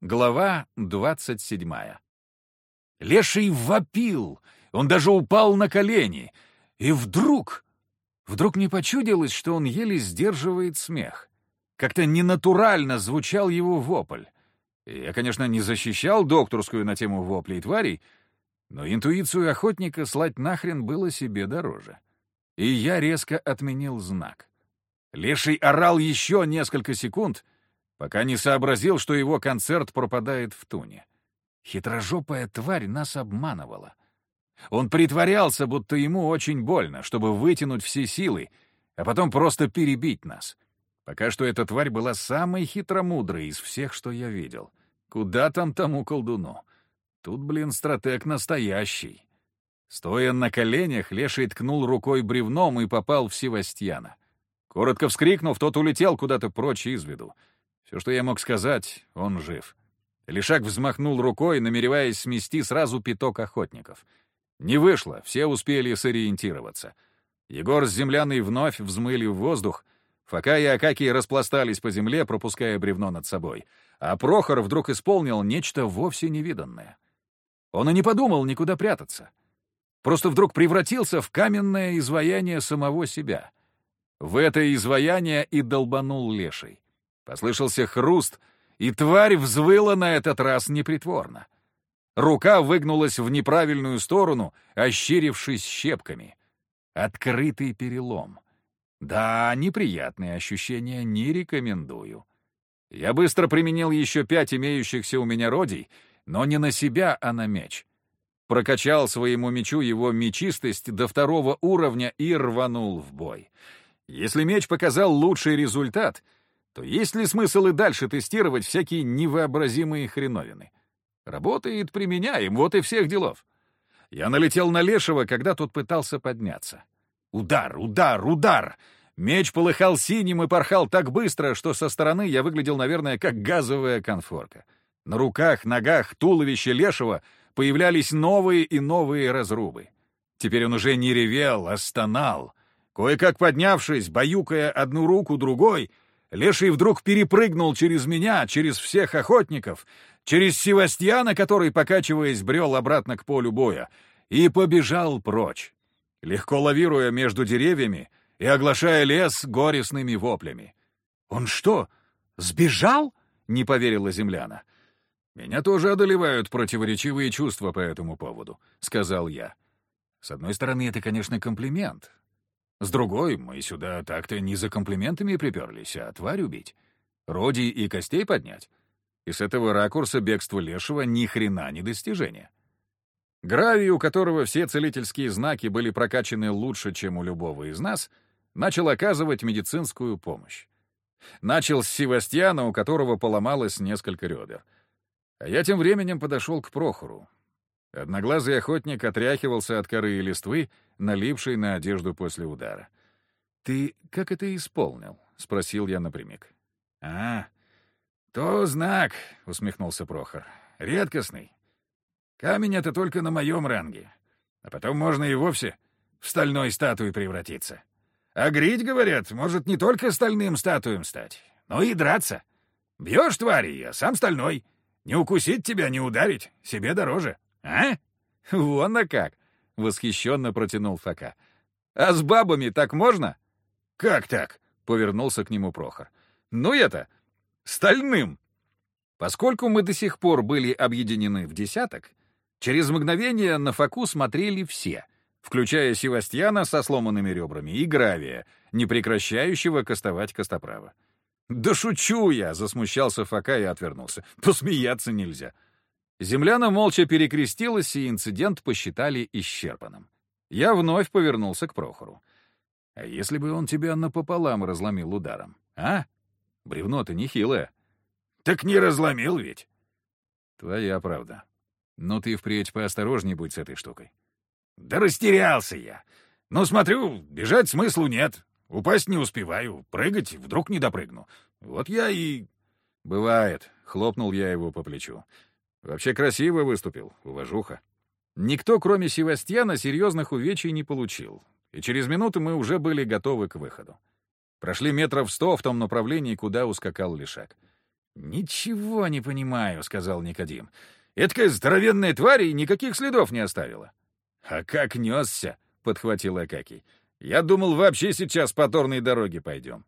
Глава двадцать седьмая. Леший вопил, он даже упал на колени. И вдруг... Вдруг не почудилось, что он еле сдерживает смех. Как-то ненатурально звучал его вопль. Я, конечно, не защищал докторскую на тему воплей тварей, но интуицию охотника слать нахрен было себе дороже. И я резко отменил знак. Леший орал еще несколько секунд — пока не сообразил, что его концерт пропадает в туне. Хитрожопая тварь нас обманывала. Он притворялся, будто ему очень больно, чтобы вытянуть все силы, а потом просто перебить нас. Пока что эта тварь была самой хитромудрой из всех, что я видел. Куда там тому колдуну? Тут, блин, стратег настоящий. Стоя на коленях, Леший ткнул рукой бревном и попал в Севастьяна. Коротко вскрикнув, тот улетел куда-то прочь из виду. Все, что я мог сказать, он жив. Лишак взмахнул рукой, намереваясь смести сразу пяток охотников. Не вышло, все успели сориентироваться. Егор с земляной вновь взмыли в воздух, Фока и Акакий распластались по земле, пропуская бревно над собой. А Прохор вдруг исполнил нечто вовсе невиданное. Он и не подумал никуда прятаться. Просто вдруг превратился в каменное изваяние самого себя. В это изваяние и долбанул леший. Послышался хруст, и тварь взвыла на этот раз непритворно. Рука выгнулась в неправильную сторону, ощерившись щепками. Открытый перелом. Да, неприятные ощущения не рекомендую. Я быстро применил еще пять имеющихся у меня родий, но не на себя, а на меч. Прокачал своему мечу его мечистость до второго уровня и рванул в бой. Если меч показал лучший результат — то есть ли смысл и дальше тестировать всякие невообразимые хреновины? Работает, применяем, вот и всех делов. Я налетел на Лешего, когда тот пытался подняться. Удар, удар, удар! Меч полыхал синим и порхал так быстро, что со стороны я выглядел, наверное, как газовая конфорка. На руках, ногах, туловище Лешего появлялись новые и новые разрубы. Теперь он уже не ревел, а стонал. Кое-как поднявшись, баюкая одну руку другой — Леший вдруг перепрыгнул через меня, через всех охотников, через Севастьяна, который, покачиваясь, брел обратно к полю боя, и побежал прочь, легко лавируя между деревьями и оглашая лес горестными воплями. «Он что, сбежал?» — не поверила земляна. «Меня тоже одолевают противоречивые чувства по этому поводу», — сказал я. «С одной стороны, это, конечно, комплимент, с другой, мы сюда так-то не за комплиментами приперлись, а тварь убить. Роди и костей поднять. И с этого ракурса бегство Лешего ни хрена не достижение. Гравий, у которого все целительские знаки были прокачаны лучше, чем у любого из нас, начал оказывать медицинскую помощь. Начал с Севастьяна, у которого поломалось несколько ребер. А я тем временем подошел к Прохору. Одноглазый охотник отряхивался от коры и листвы, налипшей на одежду после удара. «Ты как это исполнил?» — спросил я напрямик. «А, то знак», — усмехнулся Прохор. «Редкостный. Камень — это только на моем ранге. А потом можно и вовсе в стальной статуи превратиться. А грить, говорят, может не только стальным статуем стать, но и драться. Бьешь твари, я сам стальной. Не укусить тебя, не ударить, себе дороже. А? Вон на как!» — восхищенно протянул Фока. «А с бабами так можно?» «Как так?» — повернулся к нему Прохор. «Ну это, стальным!» Поскольку мы до сих пор были объединены в десяток, через мгновение на Фоку смотрели все, включая Севастьяна со сломанными ребрами и Гравия, не прекращающего кастовать костоправа. «Да шучу я!» — засмущался Фока и отвернулся. «Посмеяться нельзя!» Земляна молча перекрестилась, и инцидент посчитали исчерпанным. Я вновь повернулся к Прохору. «А если бы он тебя напополам разломил ударом, а? Бревно-то нехилое». «Так не разломил ведь». «Твоя правда. Но ты впредь поосторожней будь с этой штукой». «Да растерялся я. Ну, смотрю, бежать смыслу нет. Упасть не успеваю, прыгать вдруг не допрыгну. Вот я и...» «Бывает», — хлопнул я его по плечу. Вообще красиво выступил, уважуха. Никто, кроме Севастьяна, серьезных увечий не получил, и через минуту мы уже были готовы к выходу. Прошли метров сто в том направлении, куда ускакал Лишак. «Ничего не понимаю», — сказал Никодим. «Эдакая здоровенная тварь и никаких следов не оставила». «А как несся?» — подхватил Акакий. «Я думал, вообще сейчас по торной дороге пойдем».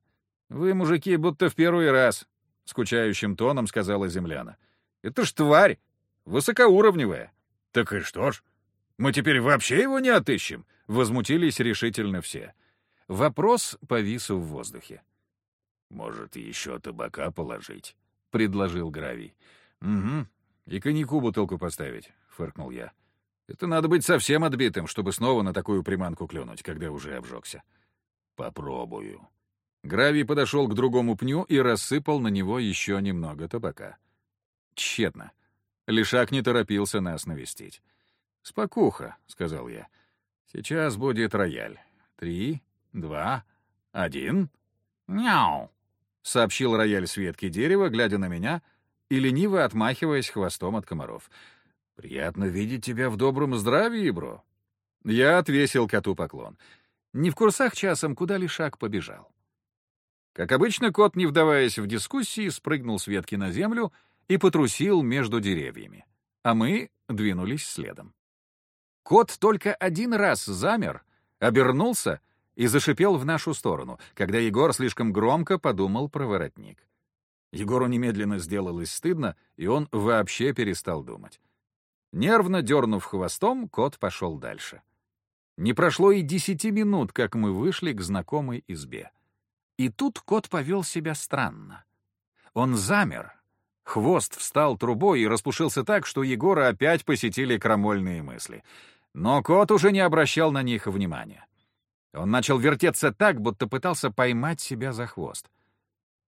«Вы, мужики, будто в первый раз», — скучающим тоном сказала земляна. «Это ж тварь! Высокоуровневая!» «Так и что ж? Мы теперь вообще его не отыщем?» — возмутились решительно все. Вопрос повис в воздухе. «Может, еще табака положить?» — предложил Гравий. «Угу. И коньяку бутылку поставить», — фыркнул я. «Это надо быть совсем отбитым, чтобы снова на такую приманку клюнуть, когда уже обжегся». «Попробую». Гравий подошел к другому пню и рассыпал на него еще немного табака. Тщетно. Лишак не торопился нас навестить. «Спокуха», — сказал я. «Сейчас будет рояль. Три, два, один...» «Мяу!» — сообщил рояль с ветки дерева, глядя на меня и лениво отмахиваясь хвостом от комаров. «Приятно видеть тебя в добром здравии, бро». Я отвесил коту поклон. Не в курсах часом, куда лишак побежал. Как обычно, кот, не вдаваясь в дискуссии, спрыгнул с ветки на землю и потрусил между деревьями. А мы двинулись следом. Кот только один раз замер, обернулся и зашипел в нашу сторону, когда Егор слишком громко подумал про воротник. Егору немедленно сделалось стыдно, и он вообще перестал думать. Нервно дернув хвостом, кот пошел дальше. Не прошло и десяти минут, как мы вышли к знакомой избе. И тут кот повел себя странно. Он замер, хвост встал трубой и распушился так, что Егора опять посетили крамольные мысли. Но кот уже не обращал на них внимания. Он начал вертеться так, будто пытался поймать себя за хвост.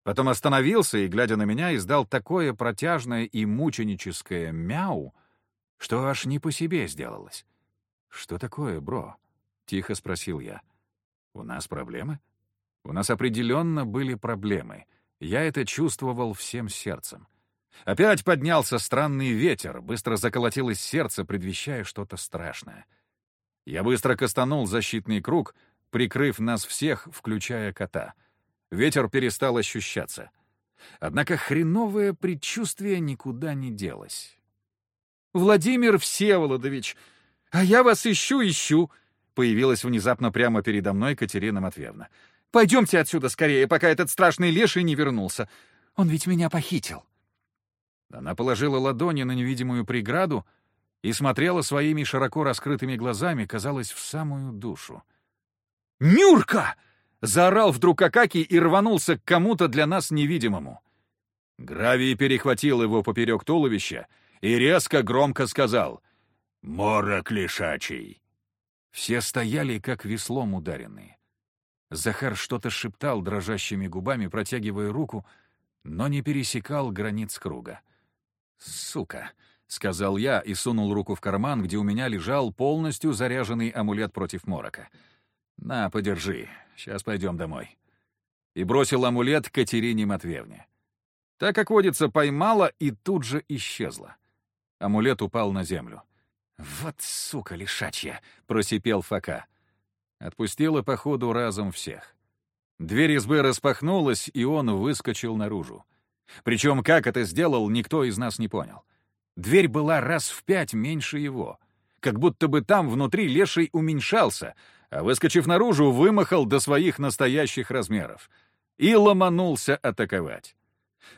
Потом остановился и, глядя на меня, издал такое протяжное и мученическое «мяу», что аж не по себе сделалось. «Что такое, бро?» — тихо спросил я. «У нас проблемы?» У нас определенно были проблемы. Я это чувствовал всем сердцем. Опять поднялся странный ветер, быстро заколотилось сердце, предвещая что-то страшное. Я быстро кастанул защитный круг, прикрыв нас всех, включая кота. Ветер перестал ощущаться. Однако хреновое предчувствие никуда не делось. «Владимир Всеволодович, а я вас ищу-ищу!» Появилась внезапно прямо передо мной Катерина Матвеевна. «Пойдемте отсюда скорее, пока этот страшный леший не вернулся. Он ведь меня похитил». Она положила ладони на невидимую преграду и смотрела своими широко раскрытыми глазами, казалось, в самую душу. «Нюрка!» — заорал вдруг Акаки и рванулся к кому-то для нас невидимому. Гравий перехватил его поперек туловища и резко громко сказал «Морок лишачий!». Все стояли, как веслом ударенные. Захар что-то шептал дрожащими губами, протягивая руку, но не пересекал границ круга. «Сука!» — сказал я и сунул руку в карман, где у меня лежал полностью заряженный амулет против морока. «На, подержи, сейчас пойдем домой». И бросил амулет Катерине Матвеевне. Так, как водится, поймала и тут же исчезла. Амулет упал на землю. «Вот сука лишачья!» — просипел Фока. Отпустила, походу, разом всех. Дверь избы распахнулась, и он выскочил наружу. Причем, как это сделал, никто из нас не понял. Дверь была раз в пять меньше его. Как будто бы там внутри леший уменьшался, а, выскочив наружу, вымахал до своих настоящих размеров и ломанулся атаковать.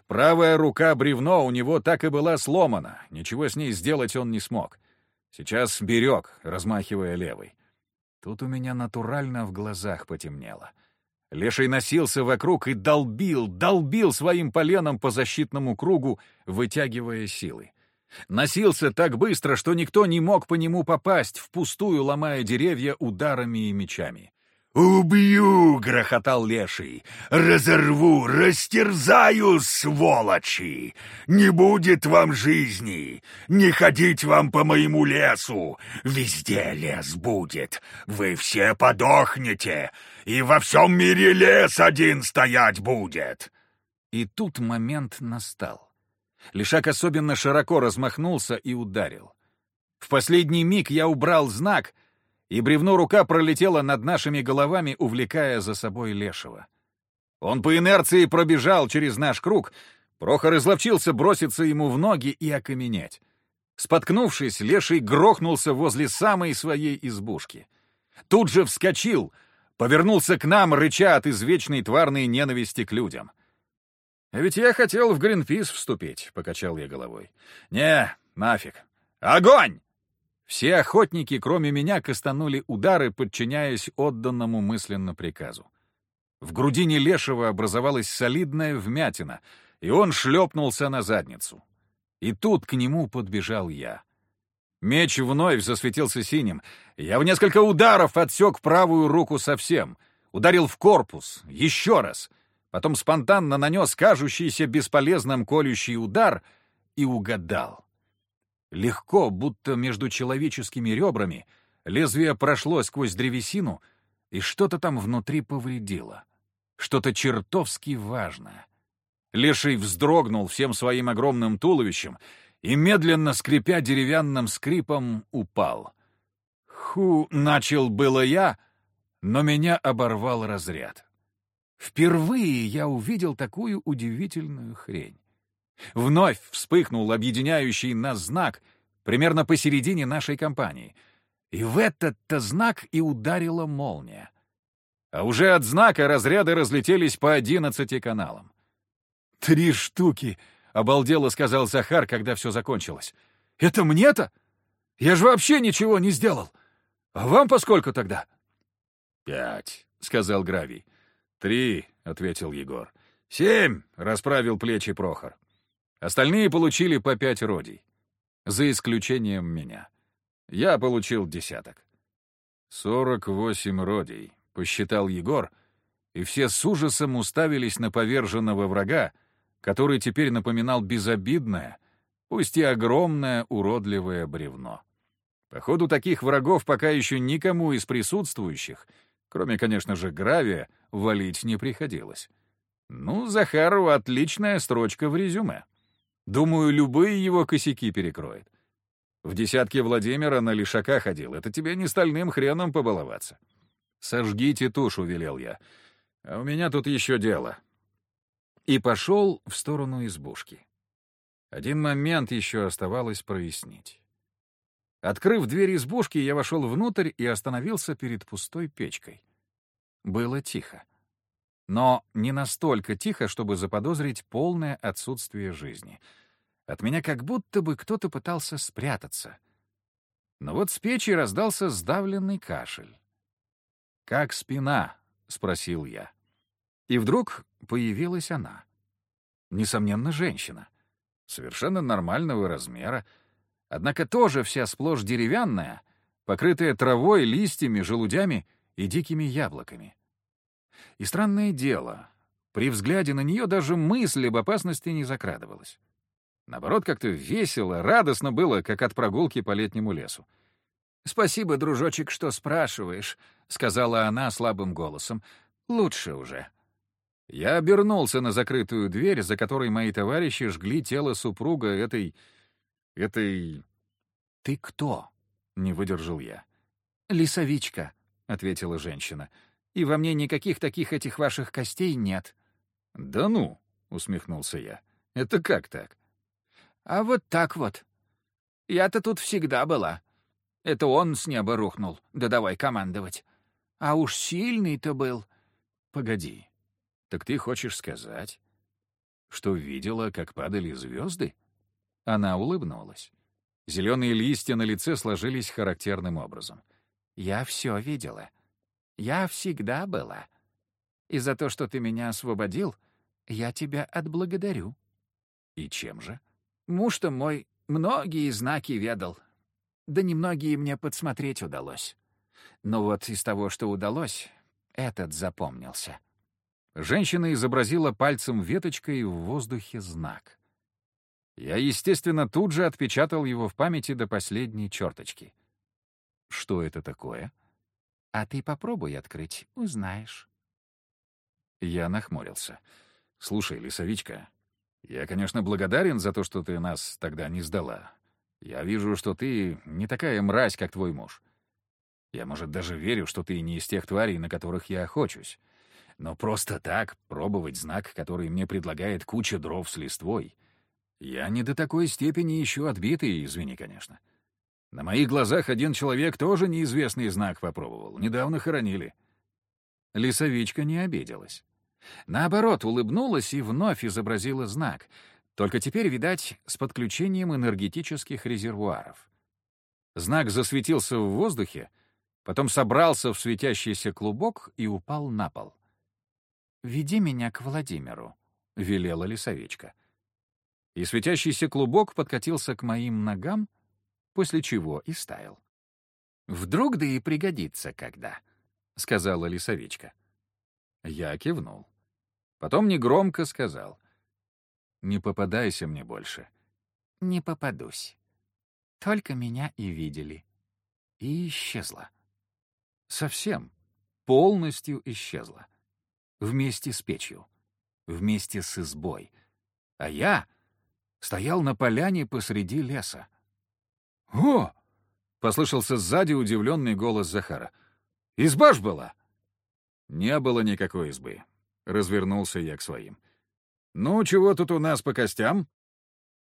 Правая рука бревно у него так и была сломана, ничего с ней сделать он не смог. Сейчас берег, размахивая левой. Тут у меня натурально в глазах потемнело. Леший носился вокруг и долбил, долбил своим поленом по защитному кругу, вытягивая силы. Носился так быстро, что никто не мог по нему попасть, впустую ломая деревья ударами и мечами. «Убью!» — грохотал леший. «Разорву, растерзаю, сволочи! Не будет вам жизни! Не ходить вам по моему лесу! Везде лес будет! Вы все подохнете! И во всем мире лес один стоять будет!» И тут момент настал. Лишак особенно широко размахнулся и ударил. В последний миг я убрал знак, и бревно рука пролетела над нашими головами, увлекая за собой лешего. Он по инерции пробежал через наш круг, Прохор изловчился броситься ему в ноги и окаменеть. Споткнувшись, леший грохнулся возле самой своей избушки. Тут же вскочил, повернулся к нам, рыча от извечной тварной ненависти к людям. «А ведь я хотел в Гринпис вступить», — покачал я головой. «Не, нафиг. Огонь!» Все охотники, кроме меня, кастанули удары, подчиняясь отданному мысленно приказу. В грудине Лешего образовалась солидная вмятина, и он шлепнулся на задницу. И тут к нему подбежал я. Меч вновь засветился синим. Я в несколько ударов отсек правую руку совсем. Ударил в корпус. Еще раз. Потом спонтанно нанес кажущийся бесполезным колющий удар и угадал. Легко, будто между человеческими ребрами, лезвие прошло сквозь древесину, и что-то там внутри повредило. Что-то чертовски важное. Леший вздрогнул всем своим огромным туловищем и, медленно скрипя деревянным скрипом, упал. Ху, начал было я, но меня оборвал разряд. Впервые я увидел такую удивительную хрень. Вновь вспыхнул объединяющий нас знак примерно посередине нашей компании. И в этот-то знак и ударила молния. А уже от знака разряды разлетелись по одиннадцати каналам. «Три штуки!» — обалдело сказал Захар, когда все закончилось. «Это мне-то? Я же вообще ничего не сделал! А вам поскольку тогда?» «Пять», — сказал Гравий. «Три», — ответил Егор. «Семь», — расправил плечи Прохор. Остальные получили по пять родий. За исключением меня. Я получил десяток. «Сорок восемь родий», — посчитал Егор, и все с ужасом уставились на поверженного врага, который теперь напоминал безобидное, пусть и огромное уродливое бревно. Походу, таких врагов пока еще никому из присутствующих, кроме, конечно же, Гравия, валить не приходилось. Ну, Захару отличная строчка в резюме. Думаю, любые его косяки перекроет. В десятке Владимира на лишака ходил. Это тебе не стальным хреном побаловаться. «Сожгите тушу», — велел я. «А у меня тут еще дело». И пошел в сторону избушки. Один момент еще оставалось прояснить. Открыв дверь избушки, я вошел внутрь и остановился перед пустой печкой. Было тихо. Но не настолько тихо, чтобы заподозрить полное отсутствие жизни. От меня как будто бы кто-то пытался спрятаться. Но вот с печи раздался сдавленный кашель. «Как спина?» — спросил я. И вдруг появилась она. Несомненно, женщина. Совершенно нормального размера, однако тоже вся сплошь деревянная, покрытая травой, листьями, желудями и дикими яблоками. И странное дело, при взгляде на нее даже мысль об опасности не закрадывалась. Наоборот, как-то весело, радостно было, как от прогулки по летнему лесу. «Спасибо, дружочек, что спрашиваешь», — сказала она слабым голосом. «Лучше уже». Я обернулся на закрытую дверь, за которой мои товарищи жгли тело супруга этой... этой... «Ты кто?» — не выдержал я. «Лисовичка», — ответила женщина и во мне никаких таких этих ваших костей нет». «Да ну!» — усмехнулся я. «Это как так?» «А вот так вот. Я-то тут всегда была. Это он с неба рухнул, да давай командовать. А уж сильный-то был». «Погоди, так ты хочешь сказать, что видела, как падали звезды?» Она улыбнулась. Зеленые листья на лице сложились характерным образом. «Я все видела. Я всегда была. И за то, что ты меня освободил, я тебя отблагодарю. И чем же? Муж-то мой многие знаки ведал. Да немногие мне подсмотреть удалось. Но вот из того, что удалось, этот запомнился. Женщина изобразила пальцем веточкой в воздухе знак. Я, естественно, тут же отпечатал его в памяти до последней черточки. Что это такое? — а ты попробуй открыть, узнаешь. Я нахмурился. «Слушай, лесовичка, я, конечно, благодарен за то, что ты нас тогда не сдала. Я вижу, что ты не такая мразь, как твой муж. Я, может, даже верю, что ты не из тех тварей, на которых я охочусь. Но просто так пробовать знак, который мне предлагает куча дров с листвой, я не до такой степени еще отбитый, извини, конечно. На моих глазах один человек тоже неизвестный знак попробовал. Недавно хоронили. Лисовичка не обиделась. Наоборот, улыбнулась и вновь изобразила знак, только теперь, видать, с подключением энергетических резервуаров. Знак засветился в воздухе, потом собрался в светящийся клубок и упал на пол. «Веди меня к Владимиру», — велела лесовичка. И светящийся клубок подкатился к моим ногам, после чего и стаял. «Вдруг да и пригодится когда», — сказала лесовичка. Я кивнул. Потом негромко сказал. «Не попадайся мне больше». «Не попадусь. Только меня и видели». И исчезла. Совсем, полностью исчезла вместе с печью, вместе с избой. А я стоял на поляне посреди леса. «О!» — послышался сзади удивленный голос Захара. «Изба ж была!» «Не было никакой избы», — развернулся я к своим. «Ну, чего тут у нас по костям?»